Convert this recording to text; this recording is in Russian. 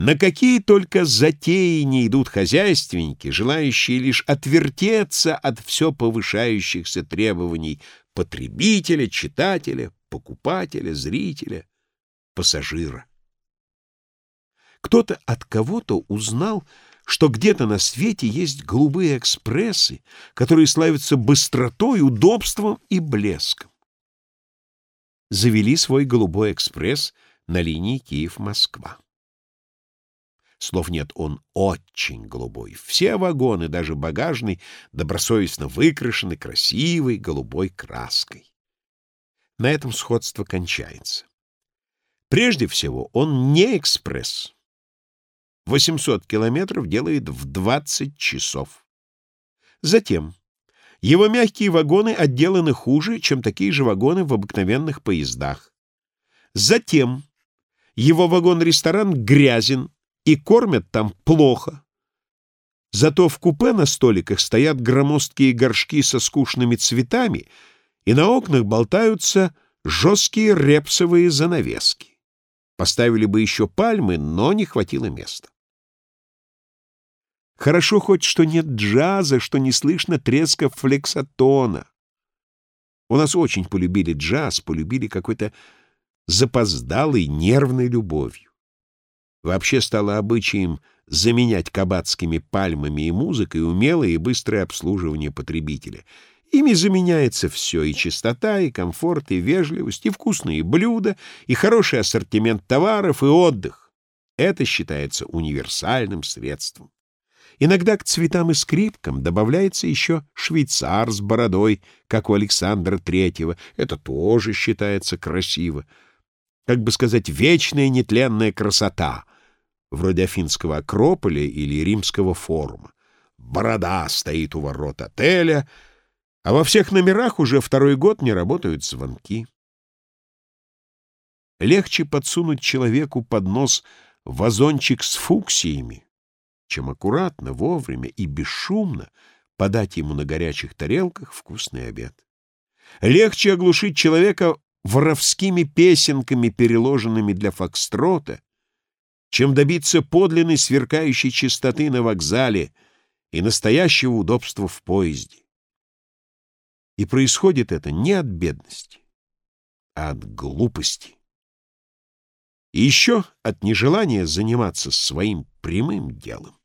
На какие только затеи не идут хозяйственники, желающие лишь отвертеться от все повышающихся требований потребителя, читателя, покупателя, зрителя, пассажира. Кто-то от кого-то узнал, что где-то на свете есть голубые экспрессы, которые славятся быстротой, удобством и блеском. Завели свой голубой экспресс на линии Киев-Москва. Слов нет, он очень голубой. Все вагоны, даже багажный, добросовестно выкрашены красивой голубой краской. На этом сходство кончается. Прежде всего, он не экспресс. 800 километров делает в 20 часов. Затем, его мягкие вагоны отделаны хуже, чем такие же вагоны в обыкновенных поездах. Затем, его вагон-ресторан грязен, и кормят там плохо. Зато в купе на столиках стоят громоздкие горшки со скучными цветами, и на окнах болтаются жесткие репсовые занавески. Поставили бы еще пальмы, но не хватило места. Хорошо хоть, что нет джаза, что не слышно треска флексотона. У нас очень полюбили джаз, полюбили какой-то запоздалой нервной любовью. Вообще стало обычаем заменять кабацкими пальмами и музыкой умелое и быстрое обслуживание потребителя. Ими заменяется все — и чистота, и комфорт, и вежливость, и вкусные блюда, и хороший ассортимент товаров, и отдых. Это считается универсальным средством. Иногда к цветам и скрипкам добавляется еще швейцар с бородой, как у Александра Третьего. Это тоже считается красиво. Как бы сказать, вечная нетленная красота — вроде Афинского Акрополя или Римского форума. Борода стоит у ворот отеля, а во всех номерах уже второй год не работают звонки. Легче подсунуть человеку под нос вазончик с фуксиями, чем аккуратно, вовремя и бесшумно подать ему на горячих тарелках вкусный обед. Легче оглушить человека воровскими песенками, переложенными для фокстрота, чем добиться подлинной сверкающей чистоты на вокзале и настоящего удобства в поезде. И происходит это не от бедности, а от глупости. И еще от нежелания заниматься своим прямым делом.